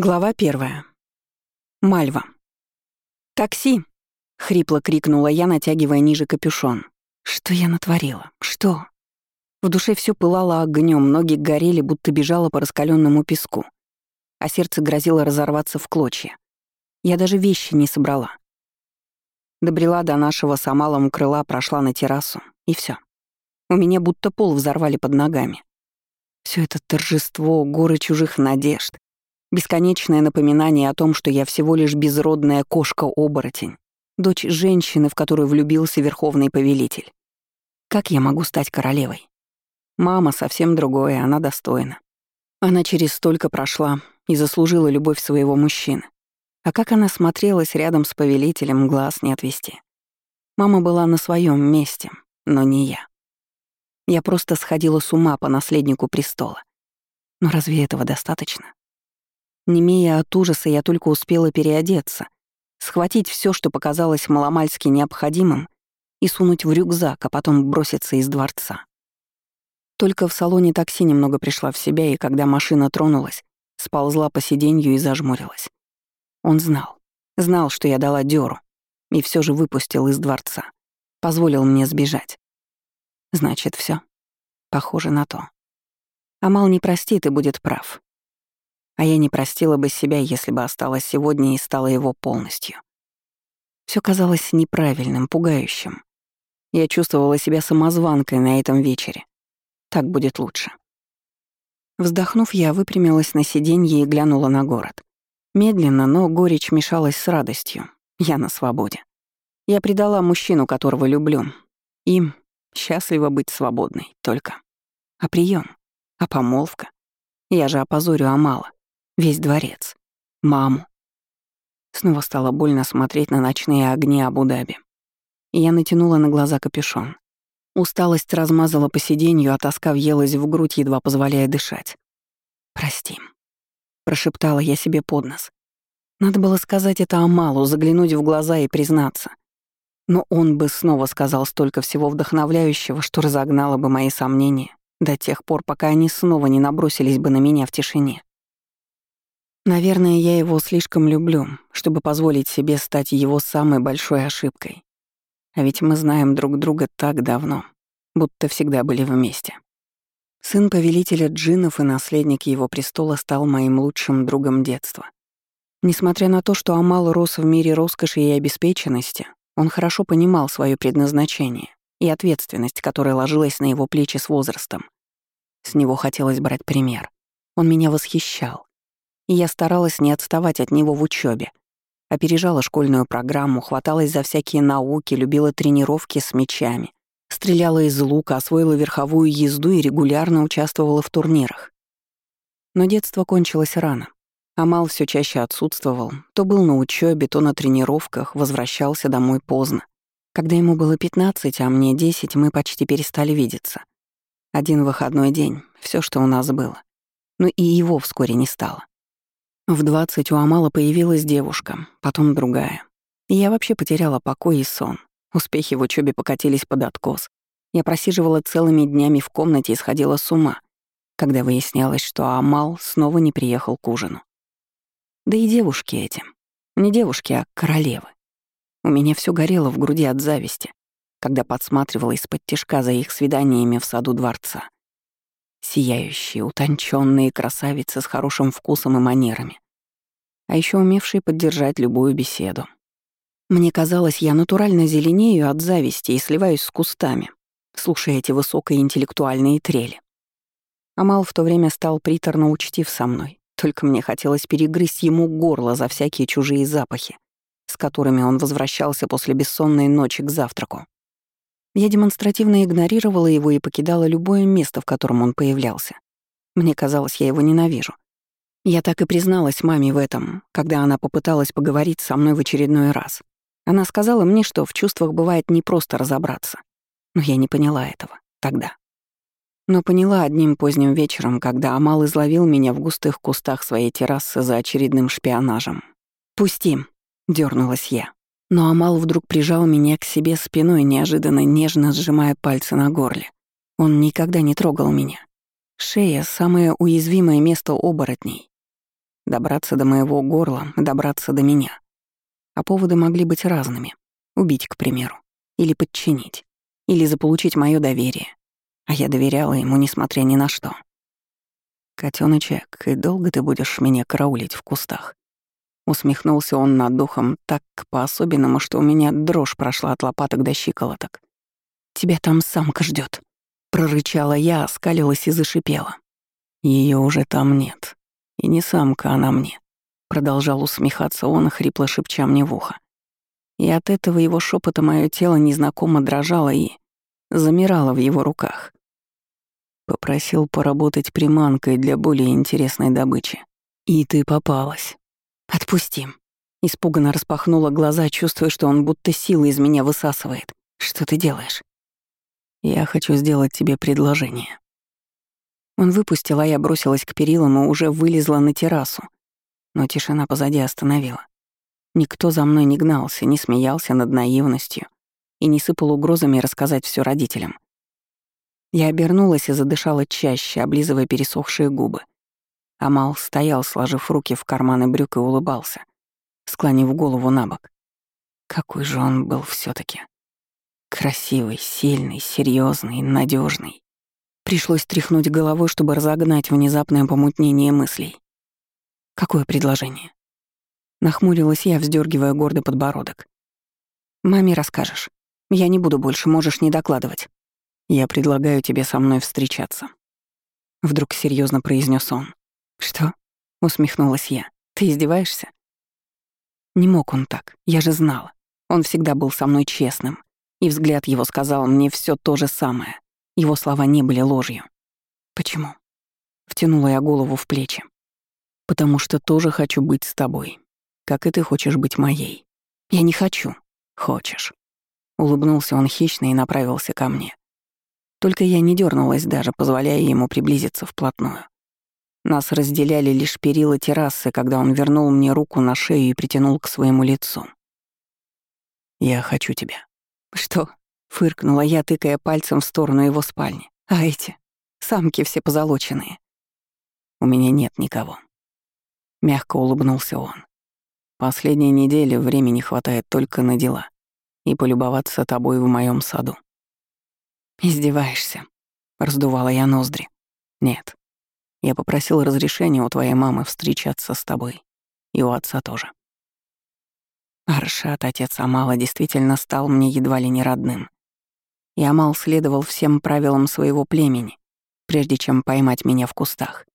Глава первая. Мальва. «Такси!» — хрипло крикнула я, натягивая ниже капюшон. Что я натворила? Что? В душе все пылало огнем, ноги горели, будто бежала по раскаленному песку, а сердце грозило разорваться в клочья. Я даже вещи не собрала. Добрела до нашего с Амалом крыла, прошла на террасу, и все. У меня будто пол взорвали под ногами. Все это торжество, горы чужих надежд, Бесконечное напоминание о том, что я всего лишь безродная кошка-оборотень, дочь женщины, в которую влюбился верховный повелитель. Как я могу стать королевой? Мама совсем другое, она достойна. Она через столько прошла и заслужила любовь своего мужчины. А как она смотрелась рядом с повелителем, глаз не отвести. Мама была на своем месте, но не я. Я просто сходила с ума по наследнику престола. Но разве этого достаточно? Немея от ужаса, я только успела переодеться, схватить все, что показалось маломальски необходимым, и сунуть в рюкзак, а потом броситься из дворца. Только в салоне такси немного пришла в себя, и когда машина тронулась, сползла по сиденью и зажмурилась. Он знал. Знал, что я дала дёру, и все же выпустил из дворца. Позволил мне сбежать. Значит, все. Похоже на то. Амал не простит и будет прав. А я не простила бы себя, если бы осталась сегодня и стала его полностью. Все казалось неправильным, пугающим. Я чувствовала себя самозванкой на этом вечере. Так будет лучше. Вздохнув, я выпрямилась на сиденье и глянула на город. Медленно, но горечь мешалась с радостью. Я на свободе. Я предала мужчину, которого люблю. Им счастливо быть свободной, только. А прием, а помолвка. Я же опозорю Амала. Весь дворец. Маму. Снова стало больно смотреть на ночные огни Абу-Даби. Я натянула на глаза капюшон. Усталость размазала по сиденью, а тоска въелась в грудь, едва позволяя дышать. «Прости», — прошептала я себе под нос. Надо было сказать это Амалу, заглянуть в глаза и признаться. Но он бы снова сказал столько всего вдохновляющего, что разогнало бы мои сомнения до тех пор, пока они снова не набросились бы на меня в тишине. Наверное, я его слишком люблю, чтобы позволить себе стать его самой большой ошибкой. А ведь мы знаем друг друга так давно, будто всегда были вместе. Сын повелителя джиннов и наследник его престола стал моим лучшим другом детства. Несмотря на то, что Амал рос в мире роскоши и обеспеченности, он хорошо понимал свое предназначение и ответственность, которая ложилась на его плечи с возрастом. С него хотелось брать пример. Он меня восхищал и я старалась не отставать от него в учебе. Опережала школьную программу, хваталась за всякие науки, любила тренировки с мечами, стреляла из лука, освоила верховую езду и регулярно участвовала в турнирах. Но детство кончилось рано. Амал все чаще отсутствовал, то был на учебе, то на тренировках, возвращался домой поздно. Когда ему было 15, а мне 10, мы почти перестали видеться. Один выходной день — все, что у нас было. Но и его вскоре не стало. В двадцать у Амала появилась девушка, потом другая. Я вообще потеряла покой и сон. Успехи в учебе покатились под откос. Я просиживала целыми днями в комнате и сходила с ума, когда выяснялось, что Амал снова не приехал к ужину. Да и девушки эти. Не девушки, а королевы. У меня все горело в груди от зависти, когда подсматривала из-под тишка за их свиданиями в саду дворца. Сияющие, утонченные красавицы с хорошим вкусом и манерами. А еще умевшие поддержать любую беседу. Мне казалось, я натурально зеленею от зависти и сливаюсь с кустами, слушая эти высокоинтеллектуальные трели. Амал в то время стал приторно учтив со мной, только мне хотелось перегрызть ему горло за всякие чужие запахи, с которыми он возвращался после бессонной ночи к завтраку. Я демонстративно игнорировала его и покидала любое место, в котором он появлялся. Мне казалось, я его ненавижу. Я так и призналась маме в этом, когда она попыталась поговорить со мной в очередной раз. Она сказала мне, что в чувствах бывает непросто разобраться. Но я не поняла этого тогда. Но поняла одним поздним вечером, когда Амал изловил меня в густых кустах своей террасы за очередным шпионажем. «Пусти», — дернулась я. Но Амал вдруг прижал меня к себе спиной, неожиданно нежно сжимая пальцы на горле. Он никогда не трогал меня. Шея — самое уязвимое место оборотней. Добраться до моего горла, добраться до меня. А поводы могли быть разными. Убить, к примеру. Или подчинить. Или заполучить мое доверие. А я доверяла ему, несмотря ни на что. «Котёночек, и долго ты будешь меня караулить в кустах?» Усмехнулся он над духом так по-особенному, что у меня дрожь прошла от лопаток до щиколоток. «Тебя там самка ждет, прорычала я, оскалилась и зашипела. Ее уже там нет. И не самка она мне. Продолжал усмехаться он, хрипло шепча мне в ухо. И от этого его шепота мое тело незнакомо дрожало и замирало в его руках. Попросил поработать приманкой для более интересной добычи. И ты попалась. Отпусти. Испуганно распахнула глаза, чувствуя, что он будто силы из меня высасывает. Что ты делаешь? Я хочу сделать тебе предложение. Он выпустил, а я бросилась к перилам и уже вылезла на террасу. Но тишина позади остановила. Никто за мной не гнался, не смеялся над наивностью и не сыпал угрозами рассказать все родителям. Я обернулась и задышала чаще, облизывая пересохшие губы. Амал стоял, сложив руки в карманы брюк и улыбался, склонив голову на бок. Какой же он был все таки Красивый, сильный, серьезный, надежный. Пришлось тряхнуть головой, чтобы разогнать внезапное помутнение мыслей. Какое предложение? Нахмурилась я, вздергивая гордый подбородок. Маме расскажешь. Я не буду больше, можешь не докладывать. Я предлагаю тебе со мной встречаться. Вдруг серьезно произнес он. Что? Усмехнулась я. Ты издеваешься? Не мог он так, я же знала. Он всегда был со мной честным. И взгляд его сказал мне все то же самое. Его слова не были ложью. Почему? Втянула я голову в плечи. Потому что тоже хочу быть с тобой, как и ты хочешь быть моей. Я не хочу. Хочешь. Улыбнулся он хищно и направился ко мне. Только я не дернулась даже, позволяя ему приблизиться вплотную. Нас разделяли лишь перила террасы, когда он вернул мне руку на шею и притянул к своему лицу. «Я хочу тебя». «Что?» — фыркнула я, тыкая пальцем в сторону его спальни. «А эти? Самки все позолоченные». «У меня нет никого». Мягко улыбнулся он. «Последние недели времени хватает только на дела и полюбоваться тобой в моем саду». «Издеваешься?» — раздувала я ноздри. «Нет. Я попросил разрешения у твоей мамы встречаться с тобой. И у отца тоже». Аршат, отец Амала, действительно стал мне едва ли не родным. И Амал следовал всем правилам своего племени, прежде чем поймать меня в кустах.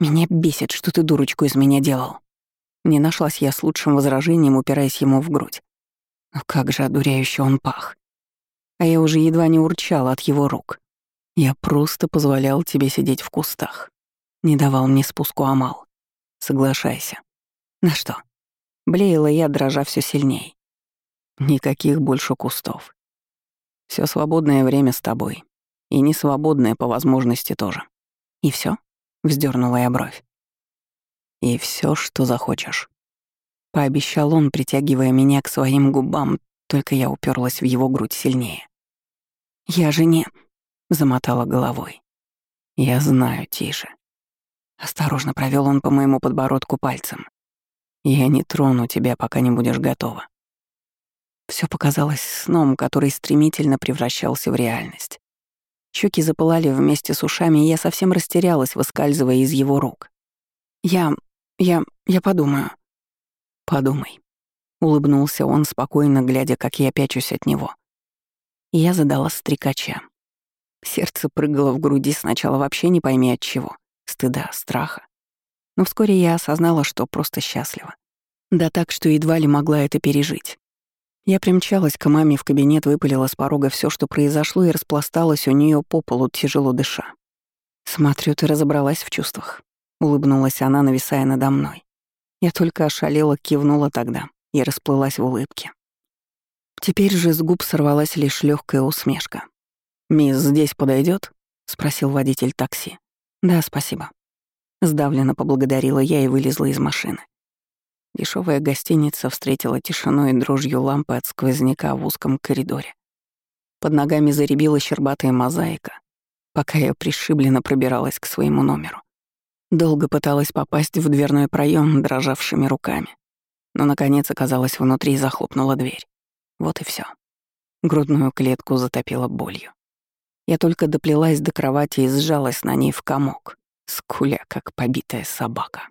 «Меня бесит, что ты дурочку из меня делал». Не нашлась я с лучшим возражением, упираясь ему в грудь. Но как же одуряюще он пах а я уже едва не урчала от его рук. Я просто позволял тебе сидеть в кустах. Не давал мне спуску Амал. Соглашайся. На что? Блеяла я, дрожа все сильней. Никаких больше кустов. Все свободное время с тобой. И не свободное по возможности тоже. И все? Вздернула я бровь. И все, что захочешь. Пообещал он, притягивая меня к своим губам, только я уперлась в его грудь сильнее. «Я же не...» — замотала головой. «Я знаю, тише». Осторожно провел он по моему подбородку пальцем. «Я не трону тебя, пока не будешь готова». Все показалось сном, который стремительно превращался в реальность. Щеки запылали вместе с ушами, и я совсем растерялась, выскальзывая из его рук. «Я... я... я подумаю». «Подумай», — улыбнулся он, спокойно глядя, как я пячусь от него. Я задала стрекача. Сердце прыгало в груди сначала вообще не пойми от чего. Стыда, страха. Но вскоре я осознала, что просто счастлива. Да так, что едва ли могла это пережить. Я примчалась к маме в кабинет, выпалила с порога все, что произошло, и распласталась у нее по полу, тяжело дыша. «Смотрю, ты разобралась в чувствах», — улыбнулась она, нависая надо мной. Я только ошалела, кивнула тогда и расплылась в улыбке. Теперь же с губ сорвалась лишь легкая усмешка. «Мисс здесь подойдет? спросил водитель такси. «Да, спасибо». Сдавленно поблагодарила я и вылезла из машины. Дешевая гостиница встретила тишиной и дрожью лампы от сквозняка в узком коридоре. Под ногами заребила щербатая мозаика, пока я пришибленно пробиралась к своему номеру. Долго пыталась попасть в дверной проем дрожавшими руками, но, наконец, оказалась внутри и захлопнула дверь. Вот и все. Грудную клетку затопила болью. Я только доплелась до кровати и сжалась на ней в комок, скуля, как побитая собака.